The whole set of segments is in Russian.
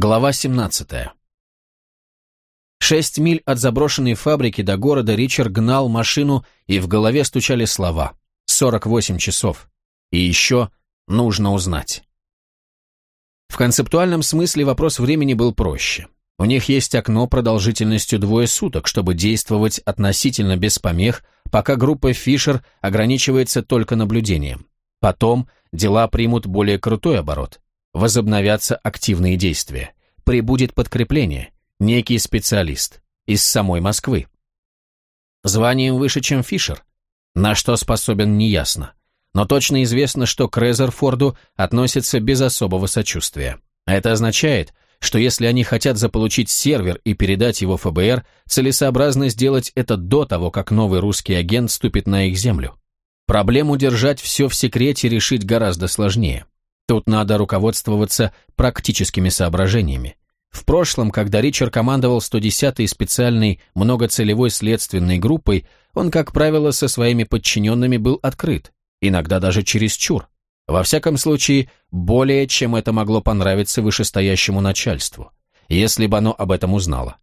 Глава 17. Шесть миль от заброшенной фабрики до города Ричард гнал машину, и в голове стучали слова. 48 часов. И еще нужно узнать. В концептуальном смысле вопрос времени был проще. У них есть окно продолжительностью двое суток, чтобы действовать относительно без помех, пока группа Фишер ограничивается только наблюдением. Потом дела примут более крутой оборот. Возобновятся активные действия. Прибудет подкрепление. Некий специалист. Из самой Москвы. Званием выше, чем Фишер. На что способен, неясно. Но точно известно, что к Резерфорду относятся без особого сочувствия. Это означает, что если они хотят заполучить сервер и передать его ФБР, целесообразно сделать это до того, как новый русский агент ступит на их землю. Проблему держать все в секрете решить гораздо сложнее. Тут надо руководствоваться практическими соображениями. В прошлом, когда Ричард командовал 110-й специальной многоцелевой следственной группой, он, как правило, со своими подчиненными был открыт, иногда даже чересчур. Во всяком случае, более чем это могло понравиться вышестоящему начальству, если бы оно об этом узнало.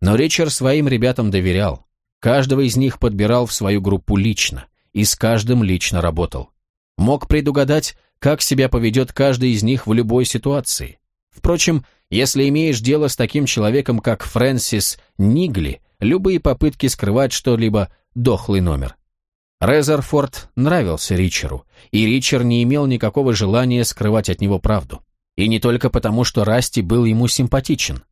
Но Ричард своим ребятам доверял. Каждого из них подбирал в свою группу лично, и с каждым лично работал. Мог предугадать, как себя поведет каждый из них в любой ситуации. Впрочем, если имеешь дело с таким человеком, как Фрэнсис Нигли, любые попытки скрывать что-либо – дохлый номер. Резерфорд нравился Ричеру, и Ричер не имел никакого желания скрывать от него правду. И не только потому, что Расти был ему симпатичен.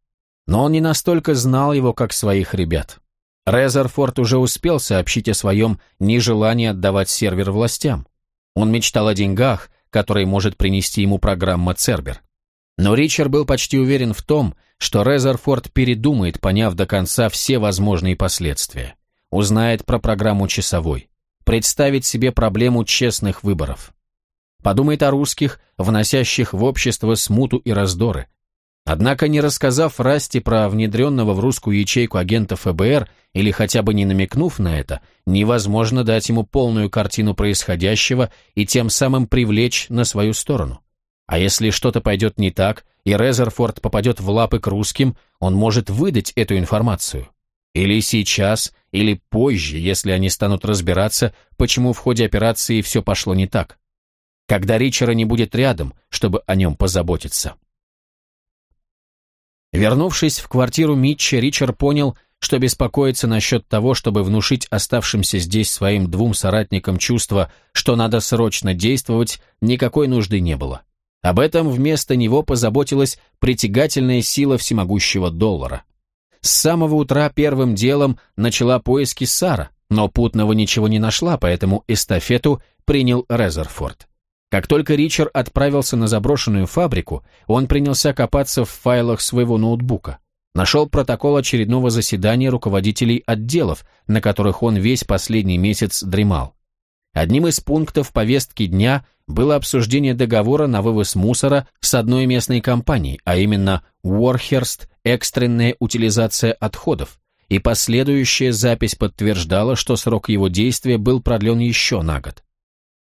Но он не настолько знал его, как своих ребят. Резерфорд уже успел сообщить о своем нежелании отдавать сервер властям. Он мечтал о деньгах, которые может принести ему программа Цербер. Но Ричард был почти уверен в том, что Резерфорд передумает, поняв до конца все возможные последствия. Узнает про программу часовой. Представит себе проблему честных выборов. Подумает о русских, вносящих в общество смуту и раздоры. Однако, не рассказав Расти про внедренного в русскую ячейку агента ФБР или хотя бы не намекнув на это, невозможно дать ему полную картину происходящего и тем самым привлечь на свою сторону. А если что-то пойдет не так, и Резерфорд попадет в лапы к русским, он может выдать эту информацию. Или сейчас, или позже, если они станут разбираться, почему в ходе операции все пошло не так. Когда Ричера не будет рядом, чтобы о нем позаботиться. Вернувшись в квартиру Митча, Ричард понял, что беспокоится насчет того, чтобы внушить оставшимся здесь своим двум соратникам чувство, что надо срочно действовать, никакой нужды не было. Об этом вместо него позаботилась притягательная сила всемогущего доллара. С самого утра первым делом начала поиски Сара, но путного ничего не нашла, поэтому эстафету принял Резерфорд. Как только Ричард отправился на заброшенную фабрику, он принялся копаться в файлах своего ноутбука. Нашел протокол очередного заседания руководителей отделов, на которых он весь последний месяц дремал. Одним из пунктов повестки дня было обсуждение договора на вывоз мусора с одной местной компанией, а именно Warhurst экстренная утилизация отходов, и последующая запись подтверждала, что срок его действия был продлен еще на год.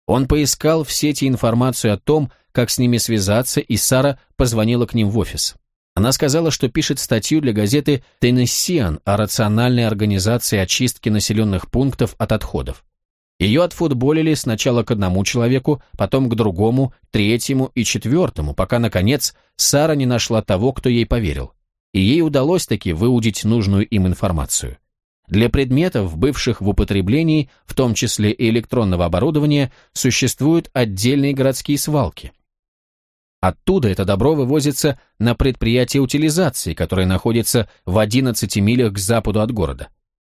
Он поискал в сети информацию о том, как с ними связаться, и Сара позвонила к ним в офис. Она сказала, что пишет статью для газеты «Теннессиан» о рациональной организации очистки населенных пунктов от отходов. Ее отфутболили сначала к одному человеку, потом к другому, третьему и четвертому, пока, наконец, Сара не нашла того, кто ей поверил. И ей удалось таки выудить нужную им информацию. Для предметов, бывших в употреблении, в том числе и электронного оборудования, существуют отдельные городские свалки. Оттуда это добро вывозится на предприятие утилизации, которое находится в 11 милях к западу от города.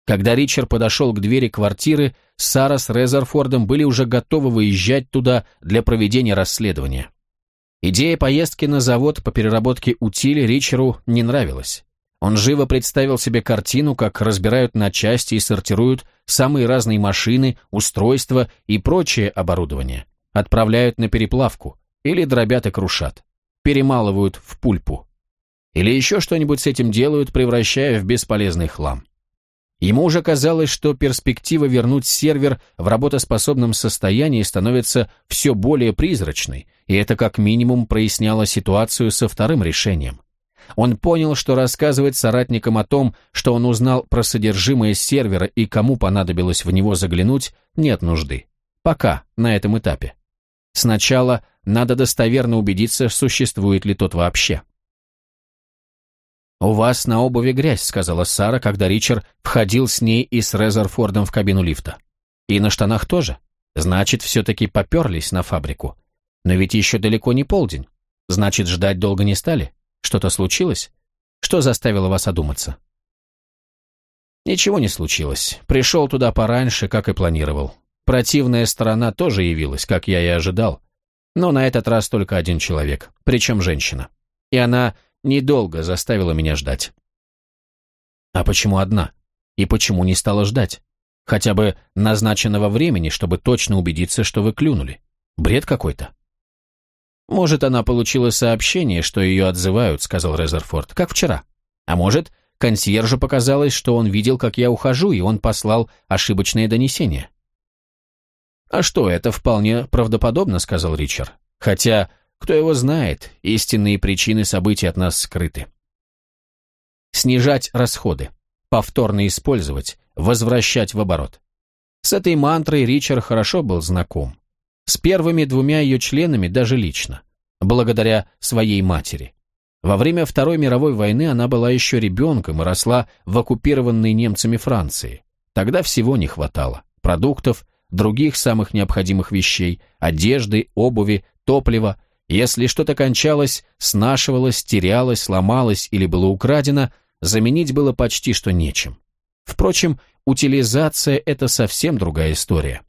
Когда Ричард подошел к двери квартиры, Сара с Резерфордом были уже готовы выезжать туда для проведения расследования. Идея поездки на завод по переработке утили Ричеру не нравилась. Он живо представил себе картину, как разбирают на части и сортируют самые разные машины, устройства и прочее оборудование, отправляют на переплавку или дробят и крушат, перемалывают в пульпу. Или еще что-нибудь с этим делают, превращая в бесполезный хлам. Ему уже казалось, что перспектива вернуть сервер в работоспособном состоянии становится все более призрачной, и это как минимум проясняло ситуацию со вторым решением – Он понял, что рассказывать соратникам о том, что он узнал про содержимое сервера и кому понадобилось в него заглянуть, нет нужды. Пока, на этом этапе. Сначала надо достоверно убедиться, существует ли тот вообще. «У вас на обуви грязь», — сказала Сара, когда Ричард входил с ней и с Резерфордом в кабину лифта. «И на штанах тоже. Значит, все-таки поперлись на фабрику. Но ведь еще далеко не полдень. Значит, ждать долго не стали? Что-то случилось? Что заставило вас одуматься?» Ничего не случилось. Пришел туда пораньше, как и планировал. Противная сторона тоже явилась, как я и ожидал. Но на этот раз только один человек, причем женщина. И она недолго заставила меня ждать. А почему одна? И почему не стала ждать? Хотя бы назначенного времени, чтобы точно убедиться, что вы клюнули. Бред какой-то. Может, она получила сообщение, что ее отзывают, сказал Резерфорд, как вчера. А может, консьержу показалось, что он видел, как я ухожу, и он послал ошибочное донесение. «А что, это вполне правдоподобно», — сказал Ричард. «Хотя, кто его знает, истинные причины событий от нас скрыты». Снижать расходы, повторно использовать, возвращать в оборот. С этой мантрой Ричард хорошо был знаком. С первыми двумя ее членами даже лично, благодаря своей матери. Во время Второй мировой войны она была еще ребенком и росла в оккупированной немцами Франции. Тогда всего не хватало. Продуктов, других самых необходимых вещей, одежды, обуви, топлива. Если что-то кончалось, снашивалось, терялось, сломалось или было украдено, заменить было почти что нечем. Впрочем, утилизация – это совсем другая история.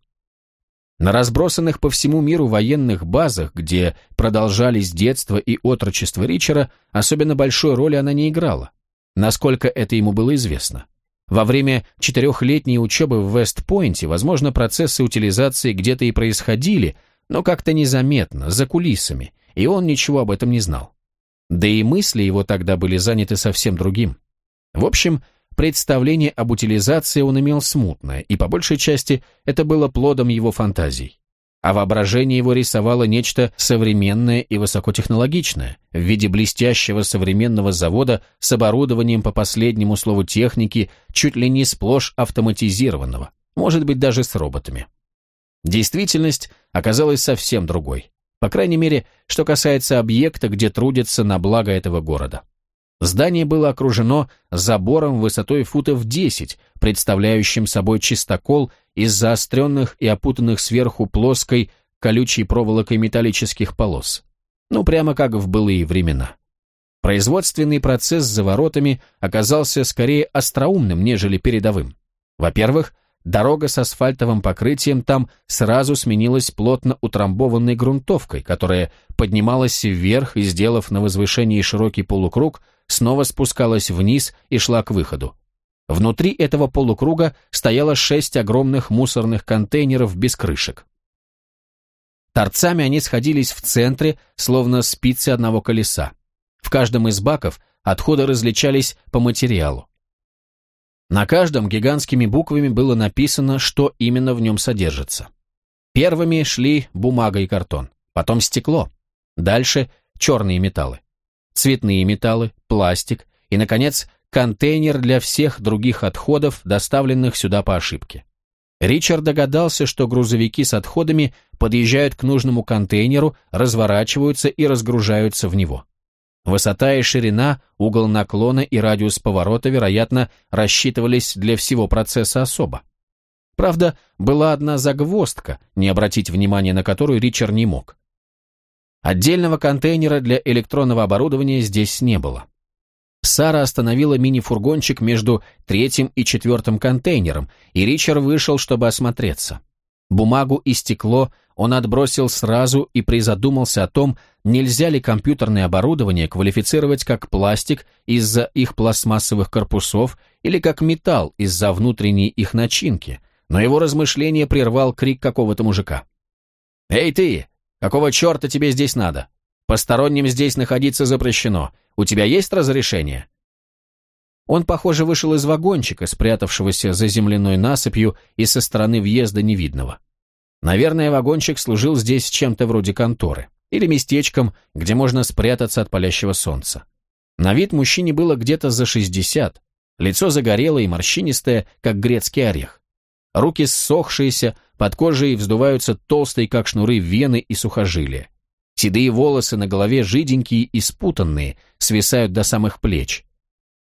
На разбросанных по всему миру военных базах, где продолжались детство и отрочество Ричера, особенно большой роли она не играла, насколько это ему было известно. Во время четырехлетней учебы в Вестпойнте, возможно, процессы утилизации где-то и происходили, но как-то незаметно, за кулисами, и он ничего об этом не знал. Да и мысли его тогда были заняты совсем другим. В общем, представление об утилизации он имел смутное, и по большей части это было плодом его фантазий а воображение его рисовало нечто современное и высокотехнологичное в виде блестящего современного завода с оборудованием по последнему слову техники, чуть ли не сплошь автоматизированного, может быть даже с роботами. Действительность оказалась совсем другой, по крайней мере, что касается объекта, где трудятся на благо этого города. Здание было окружено забором высотой футов 10, представляющим собой чистокол из заостренных и опутанных сверху плоской колючей проволокой металлических полос. Ну, прямо как в былые времена. Производственный процесс за воротами оказался скорее остроумным, нежели передовым. Во-первых, дорога с асфальтовым покрытием там сразу сменилась плотно утрамбованной грунтовкой, которая поднималась вверх и, сделав на возвышении широкий полукруг, снова спускалась вниз и шла к выходу. Внутри этого полукруга стояло шесть огромных мусорных контейнеров без крышек. Торцами они сходились в центре, словно спицы одного колеса. В каждом из баков отходы различались по материалу. На каждом гигантскими буквами было написано, что именно в нем содержится. Первыми шли бумага и картон, потом стекло, дальше черные металлы, цветные металлы, пластик и, наконец, контейнер для всех других отходов, доставленных сюда по ошибке. Ричард догадался, что грузовики с отходами подъезжают к нужному контейнеру, разворачиваются и разгружаются в него. Высота и ширина, угол наклона и радиус поворота, вероятно, рассчитывались для всего процесса особо. Правда, была одна загвоздка, не обратить внимания на которую Ричард не мог. Отдельного контейнера для электронного оборудования здесь не было. Сара остановила мини-фургончик между третьим и четвертым контейнером, и Ричард вышел, чтобы осмотреться. Бумагу и стекло он отбросил сразу и призадумался о том, нельзя ли компьютерное оборудование квалифицировать как пластик из-за их пластмассовых корпусов или как металл из-за внутренней их начинки, но его размышление прервал крик какого-то мужика. «Эй ты! Какого черта тебе здесь надо? Посторонним здесь находиться запрещено. У тебя есть разрешение?» Он, похоже, вышел из вагончика, спрятавшегося за земляной насыпью и со стороны въезда невидного. Наверное, вагончик служил здесь чем-то вроде конторы или местечком, где можно спрятаться от палящего солнца. На вид мужчине было где-то за 60, лицо загорелое и морщинистое, как грецкий орех. Руки ссохшиеся, под кожей вздуваются толстые, как шнуры, вены и сухожилия. Седые волосы на голове жиденькие и спутанные, свисают до самых плеч.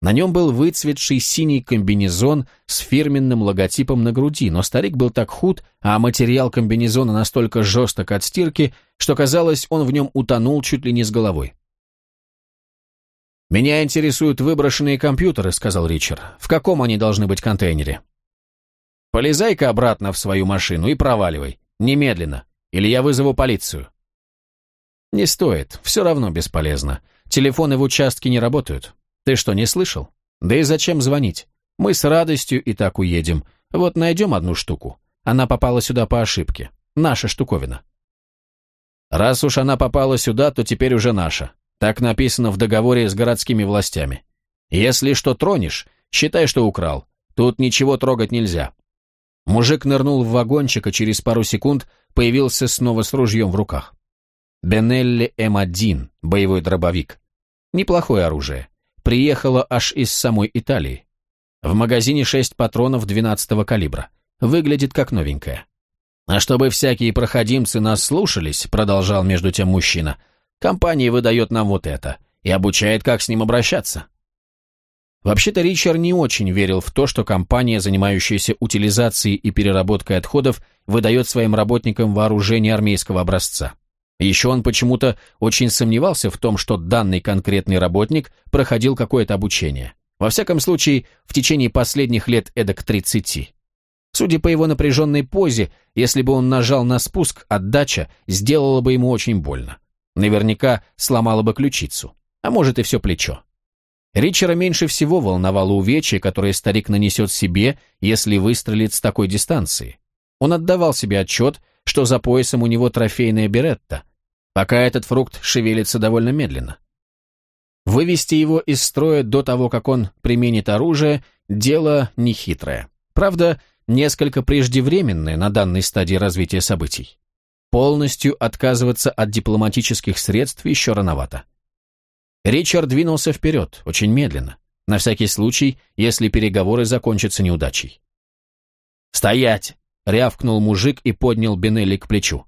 На нем был выцветший синий комбинезон с фирменным логотипом на груди, но старик был так худ, а материал комбинезона настолько жесток от стирки, что казалось, он в нем утонул чуть ли не с головой. «Меня интересуют выброшенные компьютеры», — сказал Ричард. «В каком они должны быть контейнере?» «Полезай-ка обратно в свою машину и проваливай. Немедленно. Или я вызову полицию». «Не стоит. Все равно бесполезно. Телефоны в участке не работают. Ты что, не слышал? Да и зачем звонить? Мы с радостью и так уедем. Вот найдем одну штуку. Она попала сюда по ошибке. Наша штуковина». «Раз уж она попала сюда, то теперь уже наша. Так написано в договоре с городскими властями. Если что тронешь, считай, что украл. Тут ничего трогать нельзя. Мужик нырнул в вагончик и через пару секунд появился снова с ружьем в руках. Бенелли М1, боевой дробовик. Неплохое оружие. Приехало аж из самой Италии. В магазине шесть патронов 12-го калибра. Выглядит как новенькая. А чтобы всякие проходимцы нас слушались, продолжал между тем мужчина, — Компания выдает нам вот это и обучает, как с ним обращаться. Вообще-то Ричард не очень верил в то, что компания, занимающаяся утилизацией и переработкой отходов, выдает своим работникам вооружение армейского образца. Еще он почему-то очень сомневался в том, что данный конкретный работник проходил какое-то обучение. Во всяком случае, в течение последних лет эдак 30. Судя по его напряженной позе, если бы он нажал на спуск, отдача сделала бы ему очень больно. Наверняка сломала бы ключицу, а может и все плечо. Ричера меньше всего волновало увечье, которое старик нанесет себе, если выстрелит с такой дистанции. Он отдавал себе отчет, что за поясом у него трофейная беретта, пока этот фрукт шевелится довольно медленно. Вывести его из строя до того, как он применит оружие, дело нехитрое. Правда, несколько преждевременное на данной стадии развития событий. Полностью отказываться от дипломатических средств еще рановато. Ричард двинулся вперед, очень медленно, на всякий случай, если переговоры закончатся неудачей. «Стоять!» — рявкнул мужик и поднял Бенелли к плечу.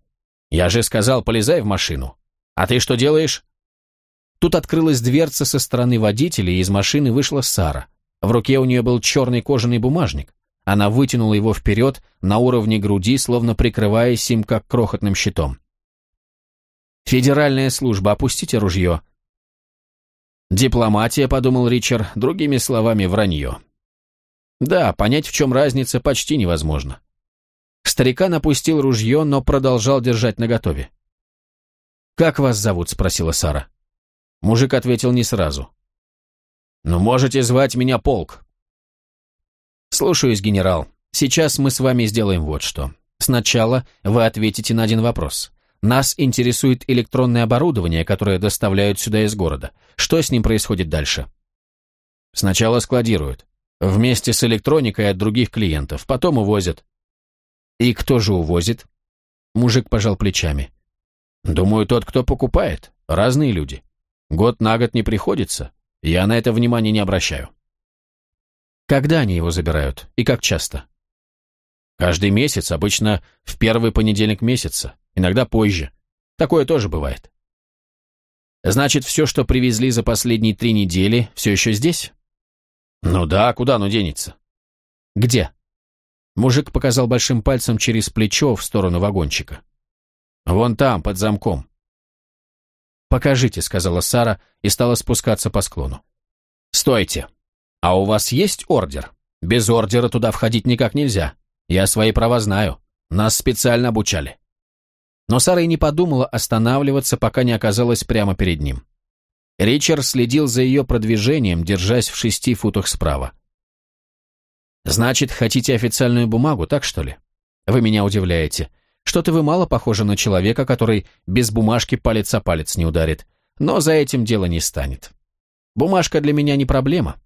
«Я же сказал, полезай в машину. А ты что делаешь?» Тут открылась дверца со стороны водителя, и из машины вышла Сара. В руке у нее был черный кожаный бумажник. Она вытянула его вперед на уровне груди, словно прикрываясь им как крохотным щитом. «Федеральная служба, опустите ружье». «Дипломатия», — подумал Ричард, другими словами, вранье. Да, понять, в чем разница, почти невозможно. Старикан опустил ружье, но продолжал держать наготове. «Как вас зовут?» — спросила Сара. Мужик ответил не сразу. «Ну, можете звать меня Полк», «Слушаюсь, генерал. Сейчас мы с вами сделаем вот что. Сначала вы ответите на один вопрос. Нас интересует электронное оборудование, которое доставляют сюда из города. Что с ним происходит дальше?» «Сначала складируют. Вместе с электроникой от других клиентов. Потом увозят». «И кто же увозит?» Мужик пожал плечами. «Думаю, тот, кто покупает. Разные люди. Год на год не приходится. Я на это внимания не обращаю». Когда они его забирают и как часто? Каждый месяц, обычно в первый понедельник месяца, иногда позже. Такое тоже бывает. Значит, все, что привезли за последние три недели, все еще здесь? Ну да, куда оно денется? Где? Мужик показал большим пальцем через плечо в сторону вагончика. Вон там, под замком. «Покажите», — сказала Сара и стала спускаться по склону. «Стойте!» «А у вас есть ордер? Без ордера туда входить никак нельзя. Я свои права знаю. Нас специально обучали». Но Сара и не подумала останавливаться, пока не оказалась прямо перед ним. Ричард следил за ее продвижением, держась в шести футах справа. «Значит, хотите официальную бумагу, так что ли? Вы меня удивляете. Что-то вы мало похожи на человека, который без бумажки палец о палец не ударит. Но за этим дело не станет. Бумажка для меня не проблема.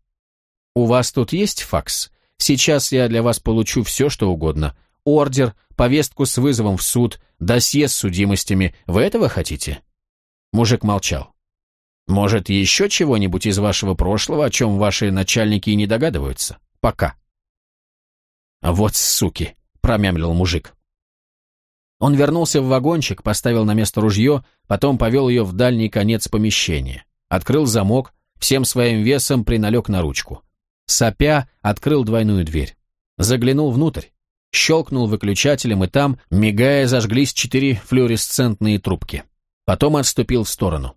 «У вас тут есть факс? Сейчас я для вас получу все, что угодно. Ордер, повестку с вызовом в суд, досье с судимостями. Вы этого хотите?» Мужик молчал. Может, еще чего-нибудь из вашего прошлого, о чем ваши начальники и не догадываются? Пока. Вот суки, промямлил мужик. Он вернулся в вагончик, поставил на место ружье, потом повел ее в дальний конец помещения. Открыл замок, всем своим весом приналег на ручку. Сопя, открыл двойную дверь. Заглянул внутрь, щелкнул выключателем, и там, мигая, зажглись четыре флуоресцентные трубки. Потом отступил в сторону.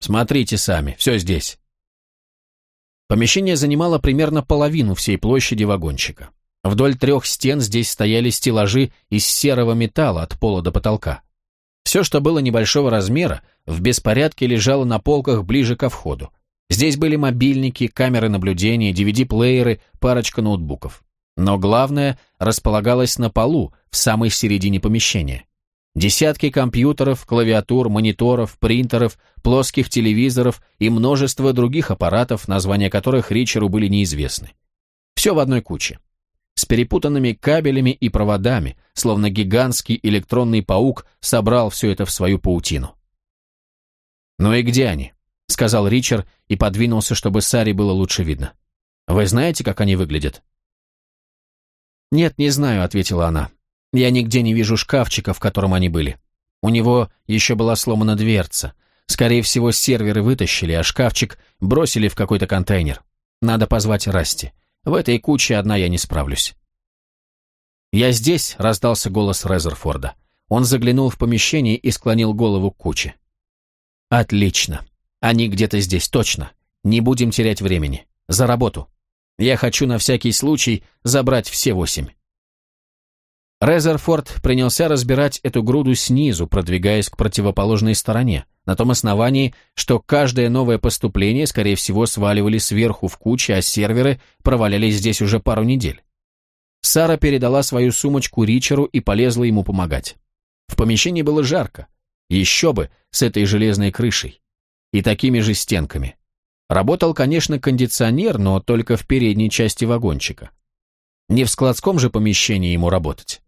«Смотрите сами, все здесь». Помещение занимало примерно половину всей площади вагончика. Вдоль трех стен здесь стояли стеллажи из серого металла от пола до потолка. Все, что было небольшого размера, в беспорядке лежало на полках ближе ко входу. Здесь были мобильники, камеры наблюдения, DVD-плееры, парочка ноутбуков. Но главное располагалось на полу, в самой середине помещения. Десятки компьютеров, клавиатур, мониторов, принтеров, плоских телевизоров и множество других аппаратов, названия которых Ричеру были неизвестны. Все в одной куче. С перепутанными кабелями и проводами, словно гигантский электронный паук собрал все это в свою паутину. «Ну и где они?» — сказал Ричард и подвинулся, чтобы Саре было лучше видно. «Вы знаете, как они выглядят?» «Нет, не знаю», — ответила она. Я нигде не вижу шкафчика, в котором они были. У него еще была сломана дверца. Скорее всего, серверы вытащили, а шкафчик бросили в какой-то контейнер. Надо позвать Расти. В этой куче одна я не справлюсь. «Я здесь», — раздался голос Резерфорда. Он заглянул в помещение и склонил голову к куче. «Отлично. Они где-то здесь, точно. Не будем терять времени. За работу. Я хочу на всякий случай забрать все восемь». Резерфорд принялся разбирать эту груду снизу, продвигаясь к противоположной стороне, на том основании, что каждое новое поступление, скорее всего, сваливали сверху в кучи, а серверы провалялись здесь уже пару недель. Сара передала свою сумочку Ричеру и полезла ему помогать. В помещении было жарко. Еще бы, с этой железной крышей. И такими же стенками. Работал, конечно, кондиционер, но только в передней части вагончика. Не в складском же помещении ему работать.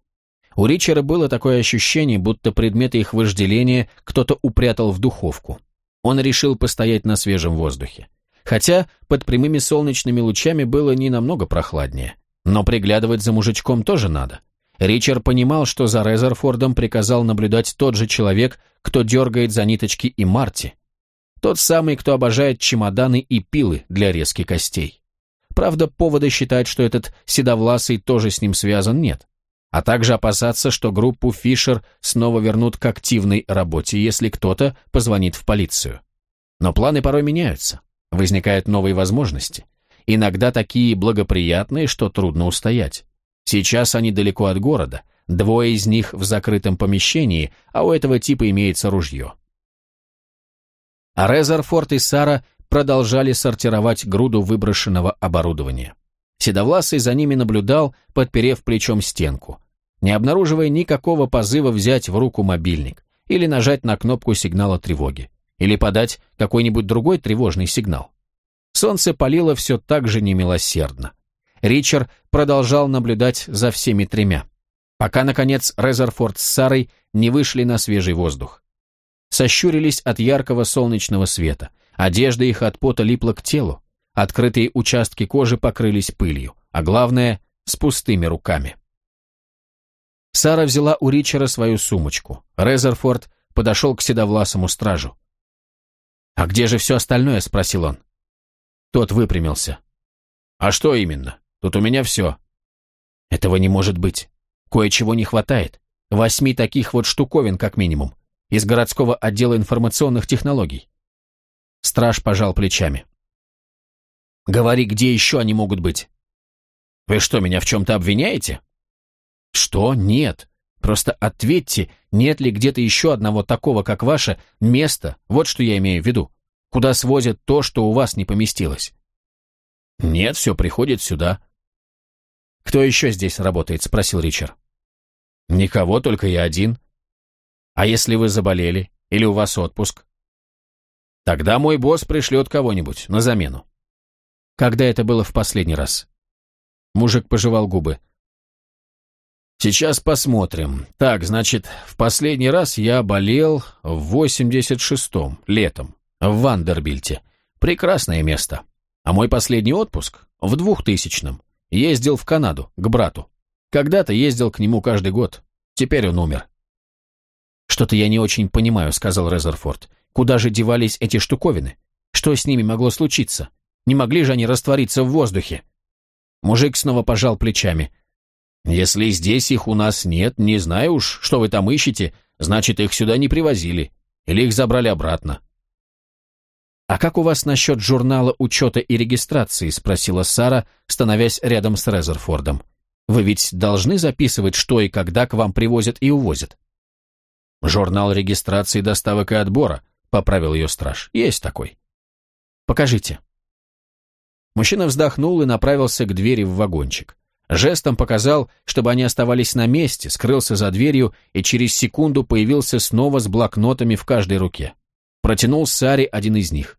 У Ричера было такое ощущение, будто предметы их вожделения кто-то упрятал в духовку. Он решил постоять на свежем воздухе. Хотя под прямыми солнечными лучами было не намного прохладнее. Но приглядывать за мужичком тоже надо. Ричард понимал, что за Резерфордом приказал наблюдать тот же человек, кто дергает за ниточки и Марти. Тот самый, кто обожает чемоданы и пилы для резки костей. Правда, повода считать, что этот седовласый тоже с ним связан, нет а также опасаться, что группу Фишер снова вернут к активной работе, если кто-то позвонит в полицию. Но планы порой меняются, возникают новые возможности. Иногда такие благоприятные, что трудно устоять. Сейчас они далеко от города, двое из них в закрытом помещении, а у этого типа имеется ружье. А Резерфорд и Сара продолжали сортировать груду выброшенного оборудования. Седовласый за ними наблюдал, подперев плечом стенку, не обнаруживая никакого позыва взять в руку мобильник или нажать на кнопку сигнала тревоги, или подать какой-нибудь другой тревожный сигнал. Солнце палило все так же немилосердно. Ричард продолжал наблюдать за всеми тремя, пока, наконец, Резерфорд с Сарой не вышли на свежий воздух. Сощурились от яркого солнечного света, одежда их от пота липла к телу, Открытые участки кожи покрылись пылью, а главное, с пустыми руками. Сара взяла у Ричера свою сумочку. Резерфорд подошел к седовласому стражу. «А где же все остальное?» — спросил он. Тот выпрямился. «А что именно? Тут у меня все». «Этого не может быть. Кое-чего не хватает. Восьми таких вот штуковин, как минимум. Из городского отдела информационных технологий». Страж пожал плечами. Говори, где еще они могут быть. Вы что, меня в чем-то обвиняете? Что? Нет. Просто ответьте, нет ли где-то еще одного такого, как ваше, места, вот что я имею в виду, куда свозят то, что у вас не поместилось. Нет, все приходит сюда. Кто еще здесь работает? Спросил Ричард. Никого, только я один. А если вы заболели? Или у вас отпуск? Тогда мой босс пришлет кого-нибудь на замену. Когда это было в последний раз? Мужик пожевал губы. Сейчас посмотрим. Так, значит, в последний раз я болел в 86-м, летом. В Вандербильте. Прекрасное место. А мой последний отпуск в двухтысячном. Ездил в Канаду, к брату. Когда-то ездил к нему каждый год. Теперь он умер. «Что-то я не очень понимаю», — сказал Резерфорд. «Куда же девались эти штуковины? Что с ними могло случиться? Не могли же они раствориться в воздухе?» Мужик снова пожал плечами. «Если здесь их у нас нет, не знаю уж, что вы там ищете, значит, их сюда не привозили. Или их забрали обратно». «А как у вас насчет журнала учета и регистрации?» — спросила Сара, становясь рядом с Резерфордом. «Вы ведь должны записывать, что и когда к вам привозят и увозят?» «Журнал регистрации доставок и отбора», — поправил ее страж. «Есть такой». «Покажите». Мужчина вздохнул и направился к двери в вагончик. Жестом показал, чтобы они оставались на месте, скрылся за дверью и через секунду появился снова с блокнотами в каждой руке. Протянул Саре один из них.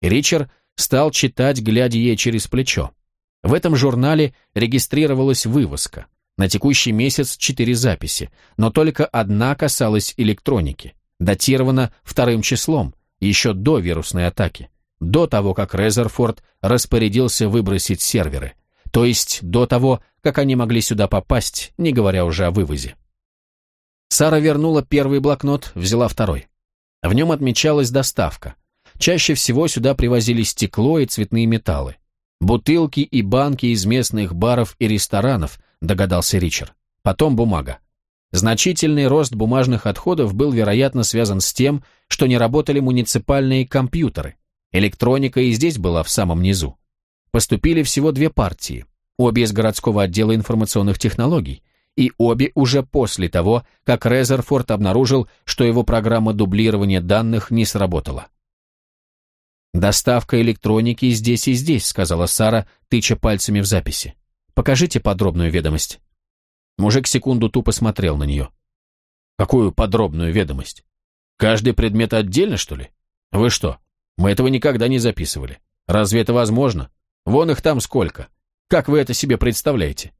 Ричард стал читать, глядя ей через плечо. В этом журнале регистрировалась вывозка. На текущий месяц четыре записи, но только одна касалась электроники. Датирована вторым числом, еще до вирусной атаки, до того, как Резерфорд распорядился выбросить серверы, то есть до того, как они могли сюда попасть, не говоря уже о вывозе. Сара вернула первый блокнот, взяла второй. В нем отмечалась доставка. Чаще всего сюда привозили стекло и цветные металлы. Бутылки и банки из местных баров и ресторанов, догадался Ричард. Потом бумага. Значительный рост бумажных отходов был, вероятно, связан с тем, что не работали муниципальные компьютеры. Электроника и здесь была в самом низу. Поступили всего две партии, обе из городского отдела информационных технологий, и обе уже после того, как Резерфорд обнаружил, что его программа дублирования данных не сработала. «Доставка электроники здесь и здесь», — сказала Сара, тыча пальцами в записи. «Покажите подробную ведомость». Мужик секунду тупо смотрел на нее. «Какую подробную ведомость? Каждый предмет отдельно, что ли? Вы что, мы этого никогда не записывали. Разве это возможно? Вон их там сколько. Как вы это себе представляете?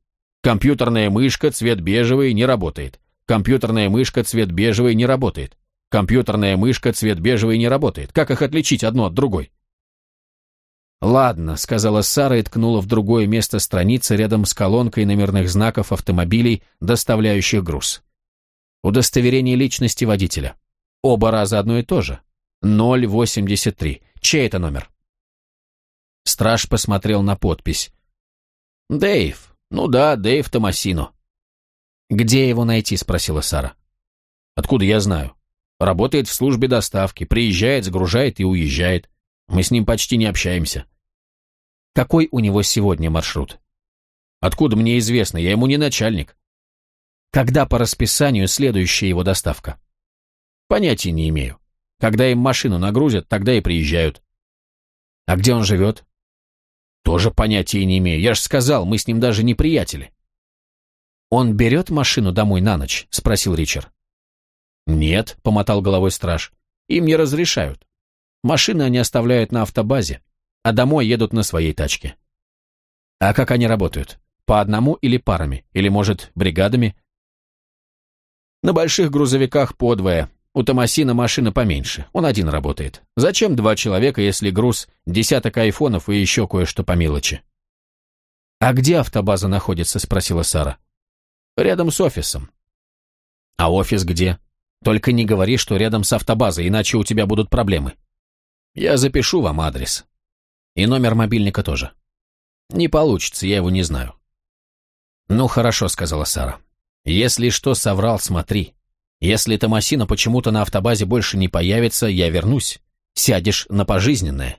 Компьютерная мышка, цвет бежевый, не работает. Компьютерная мышка, цвет бежевый, не работает. Компьютерная мышка, цвет бежевый, не работает. Как их отличить одно от другой? «Ладно», — сказала Сара и ткнула в другое место страницы рядом с колонкой номерных знаков автомобилей, доставляющих груз. Удостоверение личности водителя. Оба раза одно и то же. 083. Чей это номер? Страж посмотрел на подпись. «Дэйв. Ну да, Дэйв Томасино». «Где его найти?» — спросила Сара. «Откуда я знаю? Работает в службе доставки, приезжает, сгружает и уезжает. Мы с ним почти не общаемся. Какой у него сегодня маршрут? Откуда мне известно, я ему не начальник. Когда по расписанию следующая его доставка? Понятия не имею. Когда им машину нагрузят, тогда и приезжают. А где он живет? Тоже понятия не имею. Я же сказал, мы с ним даже не приятели. Он берет машину домой на ночь? Спросил Ричард. «Нет», — помотал головой страж, — «им не разрешают. Машины они оставляют на автобазе, а домой едут на своей тачке». «А как они работают? По одному или парами? Или, может, бригадами?» «На больших грузовиках подвое. У Томасина машина поменьше. Он один работает. Зачем два человека, если груз десяток айфонов и еще кое-что по мелочи?» «А где автобаза находится?» — спросила Сара. «Рядом с офисом». «А офис где?» Только не говори, что рядом с автобазой, иначе у тебя будут проблемы. Я запишу вам адрес. И номер мобильника тоже. Не получится, я его не знаю. Ну, хорошо, сказала Сара. Если что, соврал, смотри. Если Томасина почему-то на автобазе больше не появится, я вернусь. Сядешь на пожизненное.